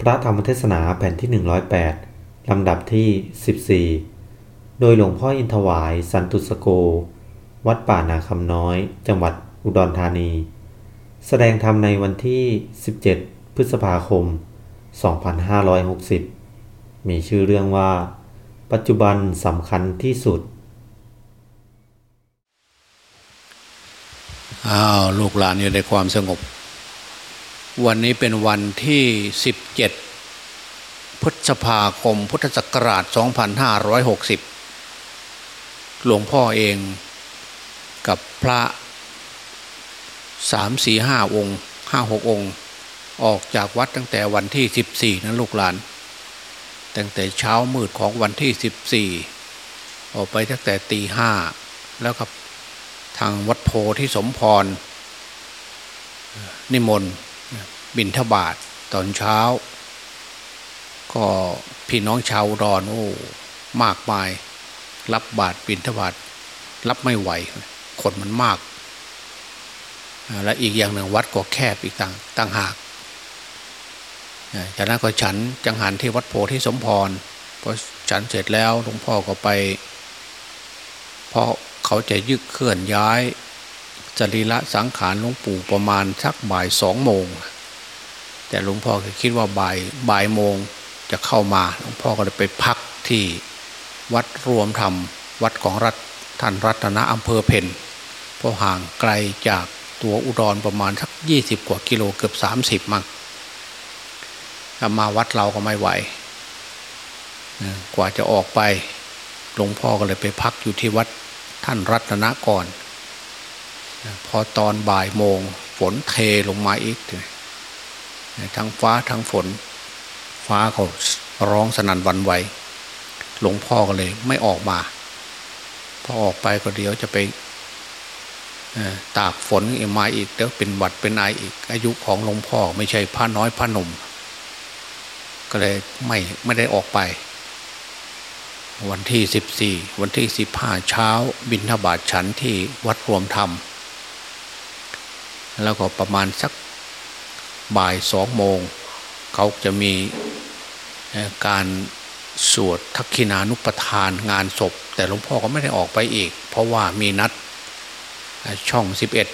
พระธรรมเทศนาแผ่นที่ 108 ลำดับที่ 14 โดยหลวงพ่ออินทวายสันตุสโก วัดป่านาคำน้อย จังหวัดอุดรธานี แสดงธรรมในวันที่ 17 พฤษภาคม 2560 มีชื่อเรื่องว่า ปัจจุบันสำคัญที่สุด อ้าว ลูกหลานอยู่ในความสงบ วันนี้เป็นวันที่ 17 พฤษภาคม พุทธศักราช 2560 หลวงพ่อเองกับพระสามสี่ห้าองค์ห้าหกองค์ ออกจากวัดตั้งแต่วันที่สิบสี่นะลูกหลาน ตั้งแต่เช้ามืดของวันที่สิบสี่ออกไปตั้งแต่ตีห้าแล้วก็ทางวัดโพที่สมพร นิมนต์ บินทบาทตอนเช้า ก็พี่น้องชาวอุดอนโอ้มากมาย รับบาทบินทบาทรับไม่ไหวคนมันมาก และอีกอย่างหนึ่งวัดก็แคบอีกต่างต่างหากจากนั้นก็ฉันจังหันที่วัดโพธิสมพรพอฉันเสร็จแล้วหลวงพ่อก็ไปเพราะเขาจะยึดเคลื่อนย้ายจรีละสังขารหลวงปู่ประมาณสักบ่ายสองโมง แต่หลวงพ่อคิดว่าบ่ายบ่ายโมงจะเข้ามาหลวงพ่อก็เลยไปพักที่วัดรวมธรรม วัดของรัฐท่านรัตนะอำเภอเพนเพราะห่างไกลจากตัวอุดรประมาณสักยี่สิบกว่ากิโลเกือบสามสิบมั้งถ้ามาวัดเราก็ไม่ไหว กว่าจะออกไปหลวงพ่อก็เลยไปพักอยู่ที่วัดท่านรัตนะก่อน พอตอนบ่ายโมงฝนเทลงมาอีก ทั้งฟ้าทั้งฝน ฟ้าเขาร้องสนั่นวันไหวหลวงพ่อก็เลยไม่ออกมา พอออกไปก็เดี๋ยวจะไปตากฝนมาอีกเดี๋ยวเป็นหวัดเป็นไออีก อายุของหลวงพ่อไม่ใช่พระน้อยพระหนุ่ม ก็เลยไม่ไม่ได้ออกไป วันที่สิบสี่วันที่สิบห้าเช้า บินทบาทฉันที่วัดรวมธรรม แล้วก็ประมาณสัก บ่ายสองโมง เขาจะมีการสวดทักขินานุปทานงานศพ แต่หลวงพ่อก็ไม่ได้ออกไปอีก เพราะว่ามีนัดช่องสิบเอ็ด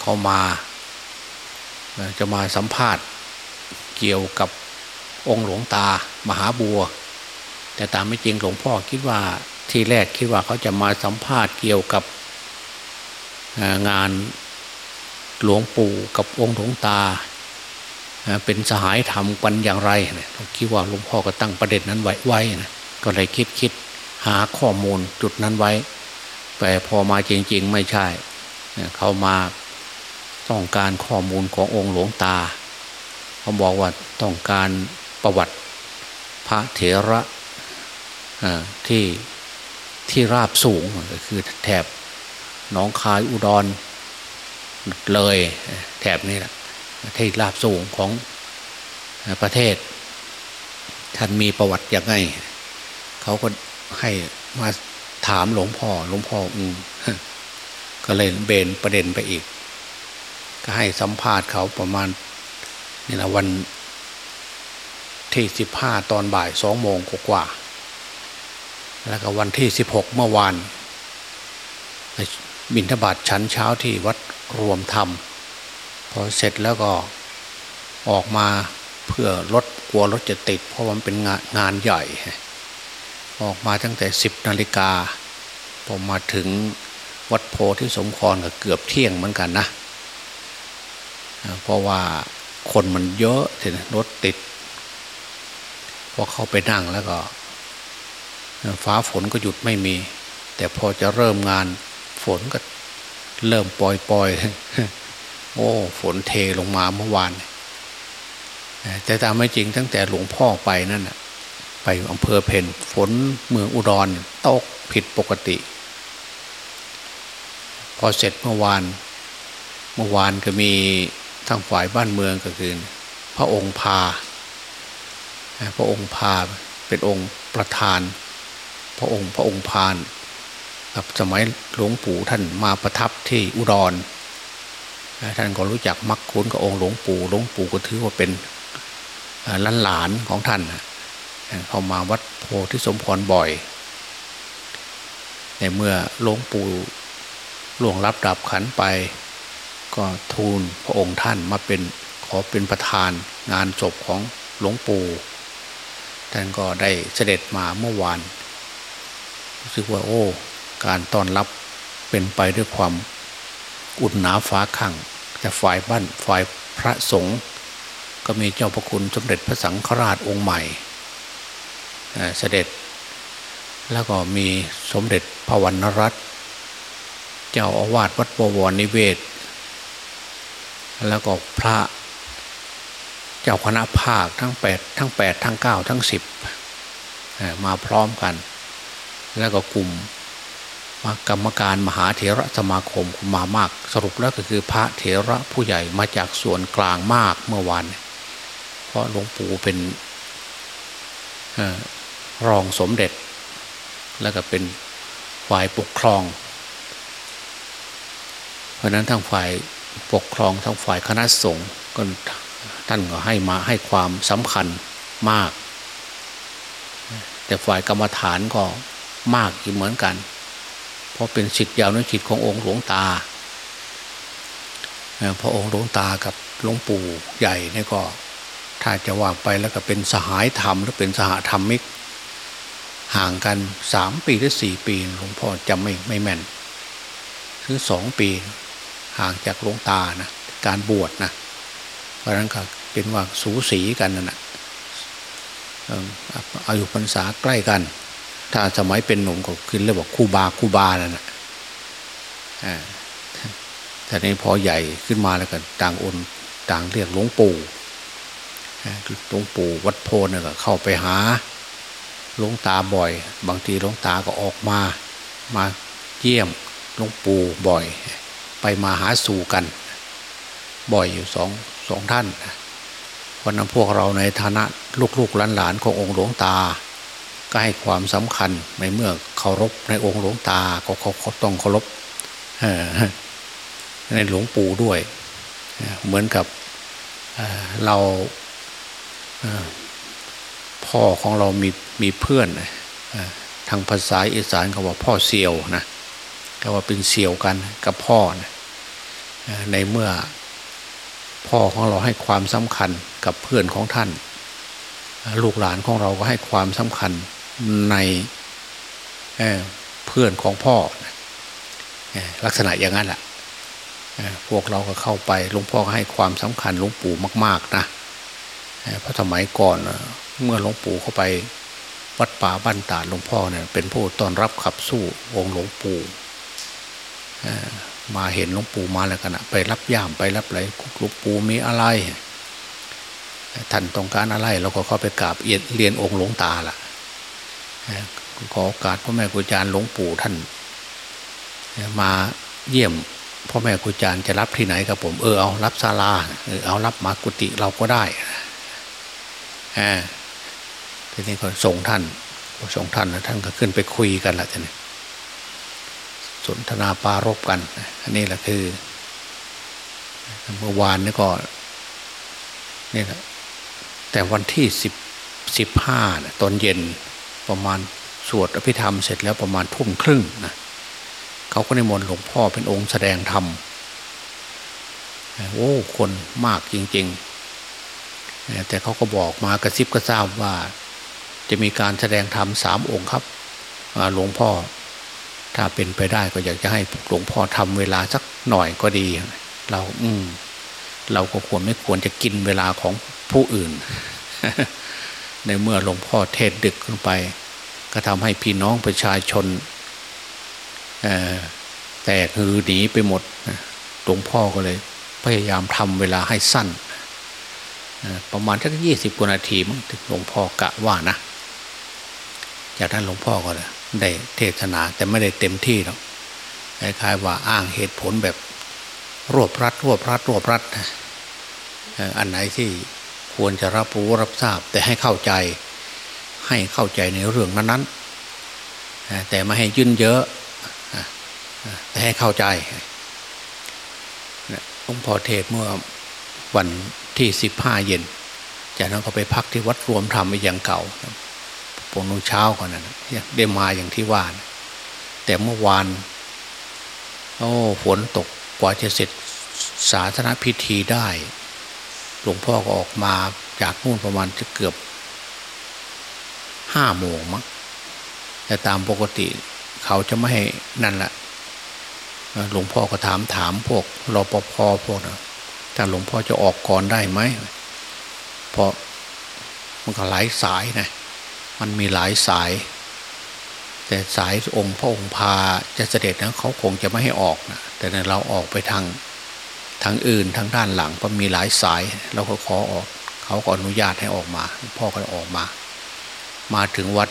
เขามาจะมาสัมภาษณ์เกี่ยวกับองค์หลวงตามหาบัว แต่ตามไม่จริงหลวงพ่อคิดว่าที่แรกคิดว่าเขาจะมาสัมภาษณ์เกี่ยวกับงาน หลวงปู่กับองค์หลวงตา เป็นสหายธรรมกันอย่างไรเนี่ยคิดว่าหลวงพ่อก็ตั้งประเด็นนั้นไว้ไว้นะก็เลยคิดคิดหาข้อมูลจุดนั้นไว้ แต่พอมาจริง ๆ ไม่ใช่ เขามาต้องการข้อมูลขององค์หลวงตา เขาบอกว่าต้องการประวัติพระเถระที่ที่ราบสูงก็คือแถบหนองคายอุดร เลยแถบนี้แหละที่ราบสูงของประเทศ ท่านมีประวัติอย่างไงเขาก็ให้มาถามหลวงพ่อหลวงพ่ออืมก็เลยเบนประเด็นไปอีก ก็ให้สัมภาษณ์เขาประมาณนี่นะวันที่สิบห้าตอนบ่ายสองโมงกว่า แล้วก็วันที่สิบหกเมื่อวาน บินทบาทชั้นเช้าที่วัดรวมธรรม พอเสร็จแล้วก็ออกมาเพื่อรถกลัวรถจะติด เพราะมันเป็นงานงานใหญ่ ออกมาตั้งแต่สิบนาฬิกาพอมาถึงวัดโพที่สมครก็เกือบเที่ยงเหมือนกันนะ เพราะว่าคนมันเยอะถึงรถติดพอเข้าไปนั่งแล้วก็ ฟ้าฝนก็หยุดไม่มี แต่พอจะเริ่มงาน ฝนก็เริ่มปล่อยปล่อยโอ้ ฝนเทลงมาเมื่อวานแต่ตามไม่จริงตั้งแต่หลวงพ่อไปนั่นไปอำเภอเพนฝนเมืองอุดรตกผิดปกติ พอเสร็จเมื่อวาน เมื่อวานก็มีทางฝ่ายบ้านเมืองก็คือ พระองค์พา พระองค์พาเป็นองค์ประธาน พระองค์พระองค์พาน กับสมัยหลวงปู่ท่านมาประทับที่อุดรท่านก็รู้จักมักคุ้นกับองค์หลวงปู่หลวงปู่ก็ถือว่าเป็นล้านหลานของท่านเข้ามาวัดโพธิสมพรบ่อย ในเมื่อหลวงปู่หลวงรับดับขันไป ก็ทูลพระองค์ท่านมาเป็นขอเป็นประธานงานศพของหลวงปู่ท่านก็ได้เสด็จมาเมื่อวานรู้สึกว่าโอ้ การต้อนรับเป็นไปด้วยความอุ่นหนาฟ้าขังแต่ฝ่ายบ้านฝ่ายพระสงฆ์ก็มีเจ้าพระคุณสมเด็จพระสังฆราชองค์ใหม่เสด็จ แล้วก็มีสมเด็จพระวรรณรัตน์เจ้าอาวาสวัดบวรนิเวศ แล้วก็พระเจ้าคณะภาคทั้งแปดทั้งแปดทั้งเก้าทั้งสิบมาพร้อมกัน แล้วก็กลุ่ม กรรมการมหาเถระสมาคมมามาก สรุปแล้วก็คือพระเถระผู้ใหญ่มาจากส่วนกลางมากเมื่อวานเพราะหลวงปู่เป็นรองสมเด็จ แล้วก็เป็นฝ่ายปกครอง เพราะนั้นทั้งฝ่ายปกครองทั้งฝ่ายคณะสงฆ์ก็ท่านก็ให้มาให้ความสำคัญมาก แต่ฝ่ายกรรมฐานก็มากอีกเหมือนกัน ราะเป็นสิทธิ์ยาวนุชิตขององค์หลวงตาพระองค์หลวงตากับหลวงปู่ใหญ่นี่ก็ ถ้าจะว่าไปแล้วก็เป็นสหายธรรมหรือเป็นสหธรรมิก ห่างกันสามปีหรือสี่ปีหลวงพ่อจำไม่ไม่แม่นคือสองปี ห่างจากหลวงตานะการบวชนะเพราะนั้นก็เป็นว่าสูสีกันนั่ะอายุพรรษาใกล้กัน ถ้าสมัยเป็นหนุ่มก็คือเรียกว่าคู่บาคู่บานั่นแหละแต่นี้พอใหญ่ขึ้นมาแล้วกันต่างอนต่างเรียกหลวงปู่หลวงปู่วัดโพเนี่ยก็เข้าไปหาหลวงตาบ่อย บางทีหลวงตาก็ออกมา มาเยี่ยมหลวงปู่บ่อย ไปมาหาสู่กัน บ่อยอยู่สองสองท่านวันนั้นพวกเราในฐานะลูกๆหลานๆขององค์หลวงตา ก็ให้ความสำคัญในเมื่อเคารพในองค์หลวงตาก็เขาต้องเคารพในหลวงปู่ด้วย เหมือนกับเราพ่อของเรามีมีเพื่อนทางภาษาอีสานเขาว่าพ่อเสียวนะก็ว่าเป็นเสียวกันกับพ่อนะในเมื่อพ่อของเราให้ความสำคัญกับเพื่อนของท่าน ลูกหลานของเราก็ให้ความสำคัญ ในเเพื่อนของพ่อลักษณะอย่างนั้นแหละพวกเราก็เข้าไปหลวงพ่อให้ความสำคัญหลวงปู่มาก ๆนะเพราะสมัยก่อนเมื่อหลวงปู่เข้าไปวัดป่าบ้านตาหลวงพ่อเนี่ยเป็นผู้ต้อนรับขับสู้องค์หลวงปู่มาเห็นหลวงปู่มาแล้วกันไปรับย่ามไปรับอะไรหลวงปู่มีอะไรท่านต้องการอะไรเราก็เข้าไปกราบเรียนองค์หลวงตาล่ะ ขอโอกาสพ่อแม่ครูอาจารย์หลวงปู่ท่าน มาเยี่ยมพ่อแม่ครูอาจารย์จะรับที่ไหนครับผมเออเอารับศาลาเออเอารับมากุฏิเราก็ได้อทีนี้ก็ส่งท่านส่งท่านแล้วท่านก็ขึ้นไปคุยกันละท่านสนทนาปารบกัน อันนี้แหละคือเมื่อวานนี่ก็นี่แหละแต่วันที่สิบสิบห้าตอนเย็น ประมาณสวดอภิธรรมเสร็จแล้วประมาณทุ่มครึ่งนะเขาก็นิมนต์หลวงพ่อเป็นองค์แสดงธรรมโอ้คนมากจริง ๆ แต่เขาก็บอกมากระซิบกระซาบว่า จะมีการแสดงธรรมสามองค์ครับหลวงพ่อ ถ้าเป็นไปได้ก็อยากจะให้หลวงพ่อทำเวลาสักหน่อยก็ดี เราอืมเราก็ควรไม่ควรจะกินเวลาของผู้อื่น ในเมื่อหลวงพ่อเทศดึกขึ้นไป ก็ทำให้พี่น้องประชาชนแตกฮือหนีไปหมดหลวงพ่อก็เลย พยายามทำเวลาให้สั้น ประมาณสักยี่สิบกว่านาทีมั้งหลวงพ่อกะว่านะ จากนั้นหลวงพ่อก็ได้เทศนาแต่ไม่ได้เต็มที่หรอกคล้ายๆว่าอ้างเหตุผลแบบรวบรัดรวบรัดรวบรัดอันไหนที่ควรจะรับรู้รับทราบแต่ให้เข้าใจ ให้เข้าใจในเรื่องนั้นๆแต่ไม่ให้ยื่นเยอะแต่ให้เข้าใจหลวงพ่อเทศเมื่อวันที่สิบห้าเย็น จากนั้นก็ไปพักที่วัดรวมธรรมอย่างเก่าปงนุ่งเช้าก่อนนั้นได้มาอย่างที่ว่านะแต่เมื่อวานโอ้ฝนตกกว่าจะเสร็จสาธารณพิธีได้ หลวงพ่อก็ออกมาจากนู่นประมาณจะเกือบ ห้าโมงมั้งแต่ตามปกติเขาจะไม่ให้นั่นแหละหลวงพ่อก็ถามถามพวกรปภพวกนะถ้าหลวงพ่อจะออกก่อนได้ไหมเพราะมันก็หลายสายนะมันมีหลายสาย แต่สายองค์พระองค์พาจะเสด็จนะเขาคงจะไม่ให้ออกนะแต่เราออกไปทางทางอื่นทางด้านหลังเพราะมีหลายสายเราก็ขอออก เขาก็อนุญาตให้ออกมา พ่อก็ออกมา มาถึงวัด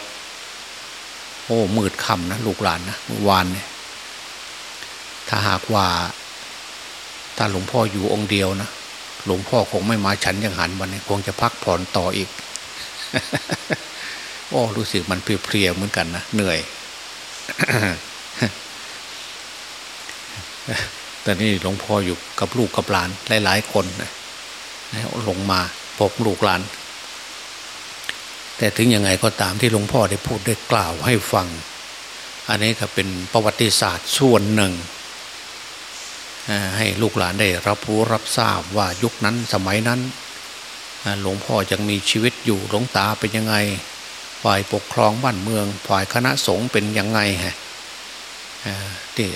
โอ้มืดค่ำนะลูกหลานนะเมื่อวานเนี่ยถ้าหากว่าถ้าหลวงพ่ออยู่องค์เดียวนะหลวงพ่อคงไม่มาฉันยังหันวันนี้คงจะพักผ่อนต่ออีกโอ้รู้สึกมันเพลียๆเหมือนกันนะเหนื่อยแต่นี่หลวงพ่ออยู่กับลูกกับหลานหลายๆคนนะลงมาพบลูกหลาน แต่ถึงยังไงก็ตามที่หลวงพ่อได้พูดได้กล่าวให้ฟัง อันนี้ก็เป็นประวัติศาสตร์ส่วนหนึ่ง ให้ลูกหลานได้รับรู้รับทราบว่ายุคนั้นสมัยนั้นหลวงพ่อยังมีชีวิตอยู่หลวงตาเป็นยังไง ฝ่ายปกครองบ้านเมือง ฝ่ายคณะสงฆ์เป็นยังไงฮะที่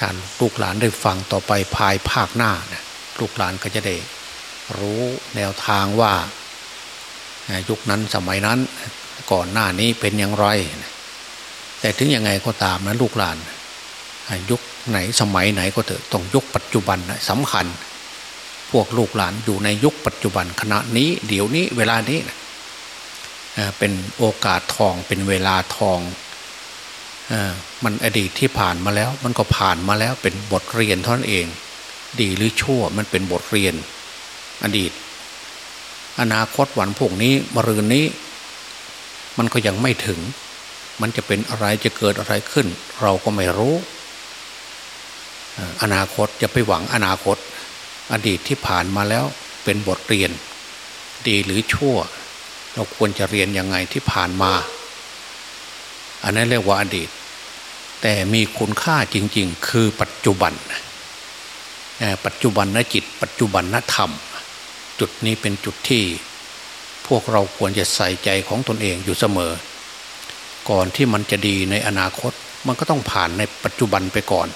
ท่านลูกหลานได้ฟังต่อไปภายภาคหน้านะลูกหลานก็จะได้รู้แนวทางว่า ยุคนั้นสมัยนั้นก่อนหน้านี้เป็นอย่างไร แต่ถึงยังไงก็ตามนะลูกหลาน ยุคไหนสมัยไหนก็เถอะต้องยุคปัจจุบันนะสำคัญ พวกลูกหลานอยู่ในยุคปัจจุบันขณะนี้ เดี๋ยวนี้เวลานี้นะเป็นโอกาสทองเป็นเวลาทองมันอดีตที่ผ่านมาแล้ว มันก็ผ่านมาแล้วเป็นบทเรียนเท่านั้นเอง ดีหรือชั่วมันเป็นบทเรียน อดีต อนาคตวันพวกนี้มรืนนี้ มันก็ยังไม่ถึง มันจะเป็นอะไรจะเกิดอะไรขึ้น เราก็ไม่รู้ อนาคตจะไปหวังอนาคต อดีตที่ผ่านมาแล้วเป็นบทเรียน ดีหรือชั่ว เราควรจะเรียนยังไงที่ผ่านมา อันนั้นเรียกว่าอดีต แต่มีคุณค่าจริง ๆ คือปัจจุบันปัจจุบันนจิต ปัจจุบันนธรรม จุดนี้เป็นจุดที่ พวกเราควรจะใส่ใจของตนเองอยู่เสมอ ก่อนที่มันจะดีในอนาคตมันก็ต้องผ่านในปัจจุบันไปก่อน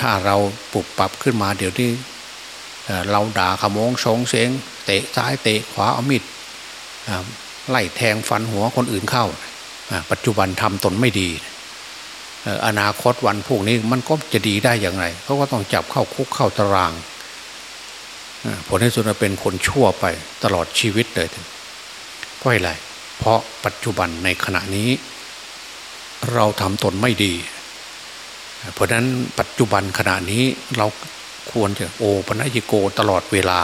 ถ้าเราปรับปรับขึ้นมาเดี๋ยวนี้เราด่าขโมงชงเสงเตะซ้ายเตะขวาเอามีดไล่แทงฟันหัวคนอื่นเข้า ปัจจุบันทำตนไม่ดีอนาคตวันพวกนี้มันก็จะดีได้อย่างไรเขาก็ต้องจับเข้าคุกเข้าตาราง ผลที่สุดเป็นคนชั่วไปตลอดชีวิตเลยเพราะอะไร เพราะปัจจุบันในขณะนี้ เราทำตนไม่ดี เพราะนั้นปัจจุบันขณะนี้เราควรจะโอปนัญโกตลอดเวลา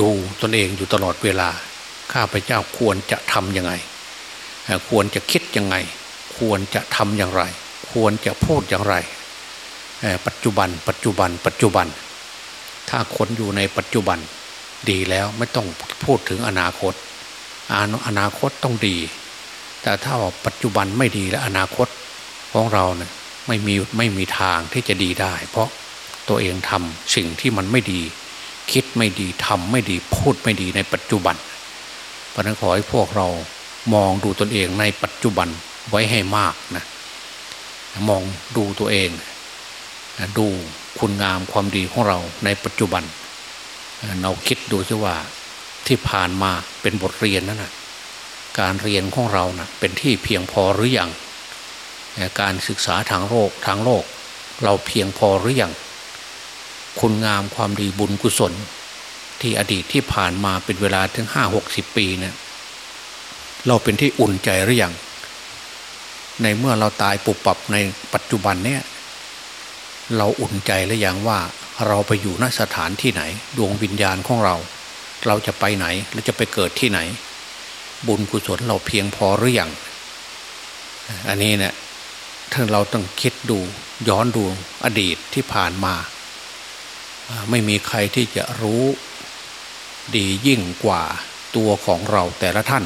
ดูตนเองอยู่ตลอดเวลา ข้าพเจ้าควรจะทำยังไง ควรจะคิดยังไง ควรจะทำอย่างไร ควรจะพูดอย่างไร ปัจจุบัน ปัจจุบัน ปัจจุบัน ถ้าคนอยู่ในปัจจุบันดีแล้วไม่ต้องพูดถึงอนาคต อนาคตต้องดี แต่ถ้าปัจจุบันไม่ดีและอนาคตของเราเนะี่ยไม่มีไม่มีทางที่จะดีได้ เพราะตัวเองทำสิ่งที่มันไม่ดี คิดไม่ดีทำไม่ดีพูดไม่ดีในปัจจุบัน เพราะนั้นขอให้พวกเรามองดูตนเองในปัจจุบันไว้ให้มากนะมองดูตัวเอง ดูคุณงามความดีของเราในปัจจุบัน เราคิดดูซิว่าที่ผ่านมาเป็นบทเรียนนั่นนะการเรียนของเรานะเป็นที่เพียงพอหรืออยังการศึกษาทางโลกทางโลก เราเพียงพอหรือยังคุณงามความดีบุญกุศล ที่อดีตที่ผ่านมาเป็นเวลาถึงห้าหกสิบปีเนี่ยเราเป็นที่อุ่นใจหรือยังในเมื่อเราตายปุบปับในปัจจุบันเนี่ย เราอุ่นใจหรือยังว่าเราไปอยู่ณสถานที่ไหน ดวงวิญญาณของเรา เราจะไปไหนเราจะไปเกิดที่ไหน บุญกุศลเราเพียงพอหรือยังอันนี้เนี่ยถ้าเราต้องคิดดูย้อนดูอดีตที่ผ่านมา ไม่มีใครที่จะรู้ดียิ่งกว่าตัวของเราแต่ละท่าน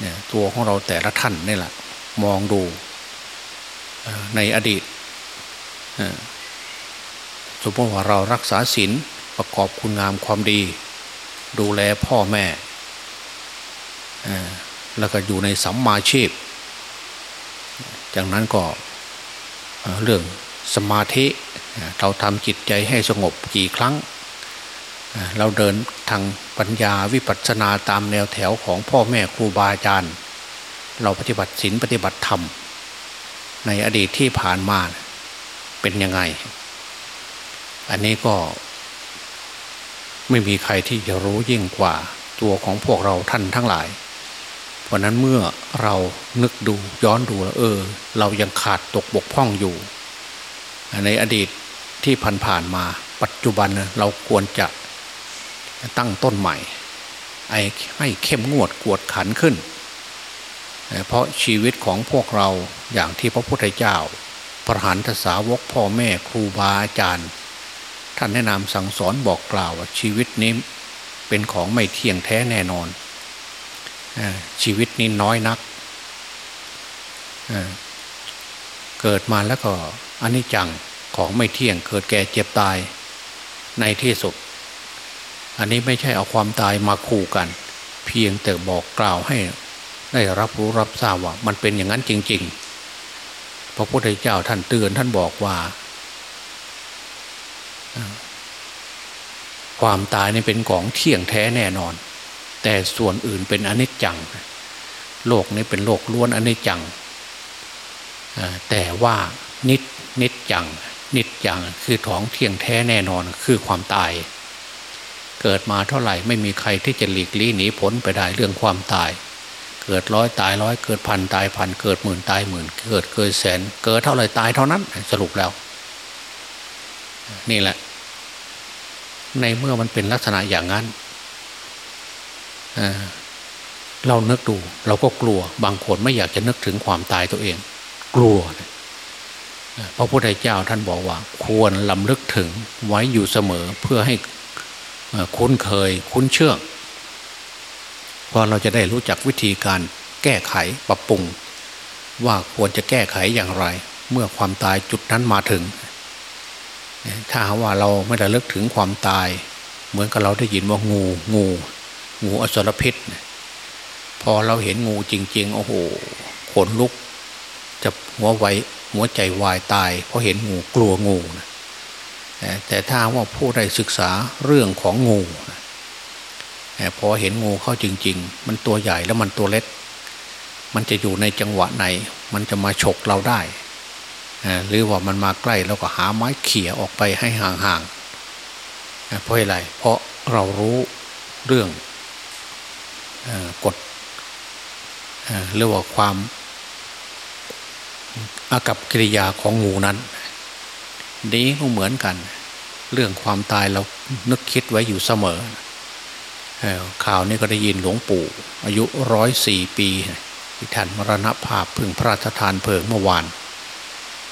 เนี่ยตัวของเราแต่ละท่านนี่แหละมองดูในอดีต สมมติว่าเรารักษาศีลประกอบคุณงามความดี ดูแลพ่อแม่แล้วก็อยู่ในสัมมาชีพ จากนั้นก็เรื่องสมาธิเราทำจิตใจให้สงบกี่ครั้ง เราเดินทางปัญญาวิปัสสนาตามแนวแถวของพ่อแม่ครูบาอาจารย์ เราปฏิบัติศีลปฏิบัติธรรม ในอดีตที่ผ่านมา เป็นยังไง อันนี้ก็ ไม่มีใครที่จะรู้ยิ่งกว่าตัวของพวกเราท่านทั้งหลาย เพราะนั้นเมื่อเรานึกดูย้อนดูเออ เรายังขาดตกบกพร่องอยู่ ในอดีตที่ผ่านๆมา ปัจจุบันเราควรจะตั้งต้นใหม่ให้เข้มงวดกวดขันขึ้น เพราะชีวิตของพวกเราอย่างที่พระพุทธเจ้า พระหันทสาวกพ่อแม่ครูบาอาจารย์ ท่านแนะนำสั่งสอนบอกกล่าวว่าชีวิตนี้เป็นของไม่เที่ยงแท้แน่นอน ชีวิตนี้น้อยนัก เกิดมาแล้วก็อันนี้จังของไม่เที่ยงเกิดแก่เจ็บตายในที่สุด อันนี้ไม่ใช่เอาความตายมาคู่กัน เพียงแต่บอกกล่าวให้ ได้รับรู้รับทราบว่ามันเป็นอย่างนั้นจริง ๆ พระพุทธเจ้าท่านเตือนท่านบอกว่า ความตายนี่เป็นของเที่ยงแท้แน่นอน แต่ส่วนอื่นเป็นอนิจจัง โลกนี้เป็นโลกล้วนอนิจจัง แต่ว่านิจนิจจัง นิจจังคือของเที่ยงแท้แน่นอนคือความตาย เกิดมาเท่าไหร่ไม่มีใครที่จะหลีกลี่หนีพ้นไปได้เรื่องความตาย เกิดร้อยตายร้อยเกิดพันตายพันเกิดหมื่นตายหมื่น เกิดเกิดแสน เกิดเท่าไรตายเท่านั้น สรุปแล้ว นี่แหละ ในเมื่อมันเป็นลักษณะอย่างนั้นเรานึกดู เราก็กลัวบางคนไม่อยากจะนึกถึงความตายตัวเอง กลัวพระพุทธเจ้าท่านบอกว่า ควรลำลึกถึงไว้อยู่เสมอเพื่อให้คุ้นเคยคุ้นเชื่อง พอเราจะได้รู้จักวิธีการแก้ไขปรับปรุง ว่าควรจะแก้ไขอย่างไร เมื่อความตายจุดนั้นมาถึง ถ้าว่าเราไม่ได้เลิกถึงความตาย เหมือนกับเราได้ยินว่างู งู งูอสรพิษ พอเราเห็นงูจริง ๆ โอ้โหขนลุก จะหัวไวหัวใจวายตาย เพราะเห็นงูกลัวงูแต่ถ้าว่าผู้ใดศึกษาเรื่องของงู พอเห็นงูเข้าจริง ๆ มันตัวใหญ่แล้วมันตัวเล็ก มันจะอยู่ในจังหวะไหน มันจะมาฉกเราได้ หรือว่ามันมาใกล้แล้วก็หาไม้เขี่ยออกไปให้ห่างๆ เพราะอะไร เพราะเรารู้เรื่องกฎหรือว่าความอากับกิริยาของงูนั้น นี้ก็เหมือนกัน เรื่องความตายเรานึกคิดไว้อยู่เสมอ ข่าวนี้ก็ได้ยินหลวงปู่ อายุร้อยสี่ปีที่ท่านมรณภาพพึ่งพระราชทานเพลิงเมื่อวาน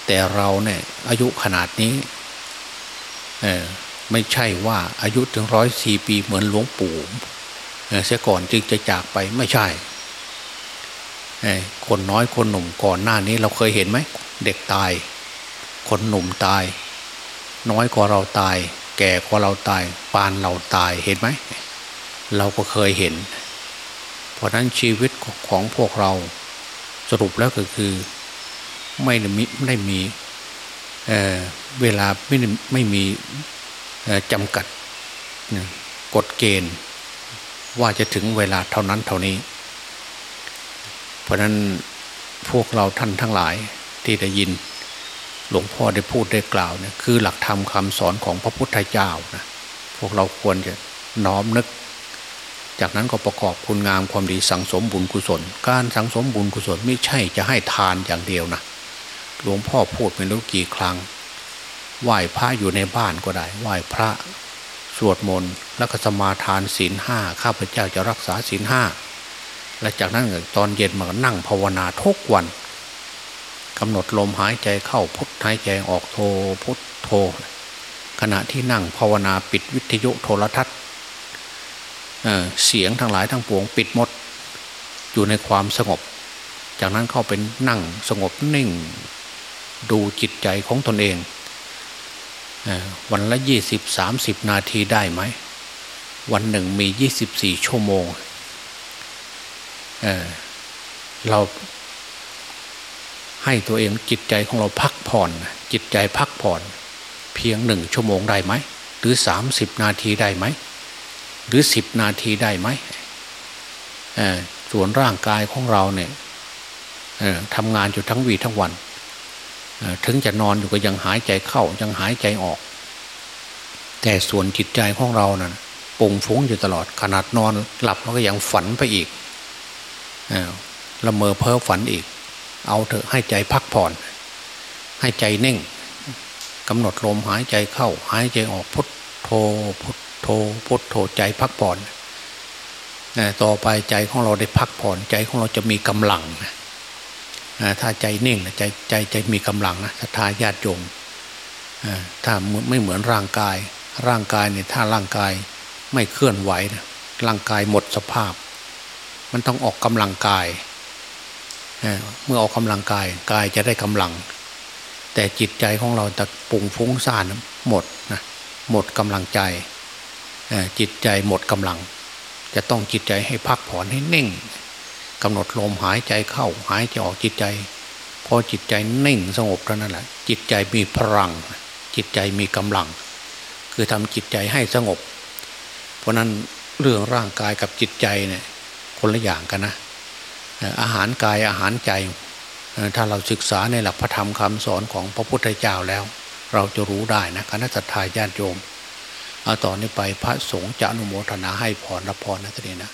แต่เราเนี่ยอายุขนาดนี้ไม่ใช่ว่าอายุถึงร้อยสี่ปีเหมือนหลวงปู่เสียก่อนจึงจะจากไปไม่ใช่คนน้อยคนหนุ่มก่อนหน้านี้เราเคยเห็นไหมเด็กตาย คนหนุ่มตาย น้อยกว่าเราตาย แก่กว่าเราตาย ปานเราตายเห็นไหม เราก็เคยเห็น เพราะนั้นชีวิตของพวกเราสรุปแล้วก็คือไม่ได้มีไม่ได้มีเเวลาไม่ไม่มีจำกัดกฎเกณฑ์ ว่าจะถึงเวลาเท่านั้นเท่านี้ เพราะนั้นพวกเราท่านทั้งหลายที่ได้ยินหลวงพ่อได้พูดได้กล่าวเนี่ยคือหลักธรรมคำสอนของพระพุทธเจ้านะพวกเราควรจะน้อมนึก จากนั้นก็ประกอบคุณงามความดีสังสมบุญกุศล การสังสมบุญกุศลไม่ใช่จะให้ทานอย่างเดียวนะหลวงพ่อพูดไม่รู้กี่ครั้งไหว้พระอยู่ในบ้านก็ได้ไหว้พระ สวดมนต์แล้วก็สมาทานศีลห้าข้าพเจ้าจะรักษาศีลห้าและจากนั้นตอนเย็นมาก็นั่งภาวนาทุกวันกำหนดลมหายใจเข้าพุทหายใจออกโทพุทโท ขณะที่นั่งภาวนาปิดวิทยุโทรทัศน์ เสียงทั้งหลายทั้งปวงปิดหมด อยู่ในความสงบ จากนั้นเข้าเป็นนั่งสงบนิ่ง ดูจิตใจของตนเองวันละยี่สิบสามสิบนาทีได้ไหม วันหนึ่งมียี่สิบสี่ชั่วโมงเเราให้ตัวเองจิตใจของเราพักผ่อน จิตใจพักผ่อน เพียงหนึ่งชั่วโมงได้ไหม หรือสามสิบนาทีได้ไหม หรือสิบนาทีได้ไหมส่วนร่างกายของเราเนี่ยทำงานอยู่ทั้งวีทั้งวัน ถึงจะนอนอยู่ก็ยังหายใจเข้ายังหายใจออก แต่ส่วนจิตใจของเรานะ่ะปุงฟุ้งอยู่ตลอดขนาดนอนหลับแล้วก็ยังฝันไปอีกอละเมอเพ้อฝันอีก เอาเถอะให้ใจพักผ่อน ให้ใจนิ่งกำหนดลมหายใจเข้า หายใจออกพุทโธพุท โธพุทโธใจพักผ่อนต่อไปใจของเราได้พักผ่อนใจของเราจะมีกำลังนะถ้าใจนิ่งนะใจใจใจมีกำลังนะศรัทธาญาติโยมถ้าไม่เหมือนร่างกาย ร่างกายเนี่ยถ้าร่างกายไม่เคลื่อนไหวนะร่างกายหมดสภาพ มันต้องออกกำลังกายเเมื่อออกกำลังกายกายจะได้กำลัง แต่จิตใจของเราแต่ปุงฟุ้งซ่านหมดนะหมดกำลังใจ จิตใจหมดกำลัง จะต้องจิตใจให้พักผ่อนให้นิ่งกำหนดลมหายใจเข้าหายใจออกจิตใจพอจิตใจนิ่งสงบเท่านั้นแหละจิตใจมีพลัง จิตใจมีกำลัง คือทำจิตใจให้สงบ เพราะนั้นเรื่องร่างกายกับจิตใจเนี่ยคนละอย่างกันนะอาหารกายอาหารใจ ถ้าเราศึกษาในหลักพระธรรมคำสอนของพระพุทธเจ้าแล้ว เราจะรู้ได้นะคณะสัตยาญาติโยม เอาต่อนนี้ไปพระสงฆ์จะอนุโมทนาให้พรรับพรนะทีนี้นะ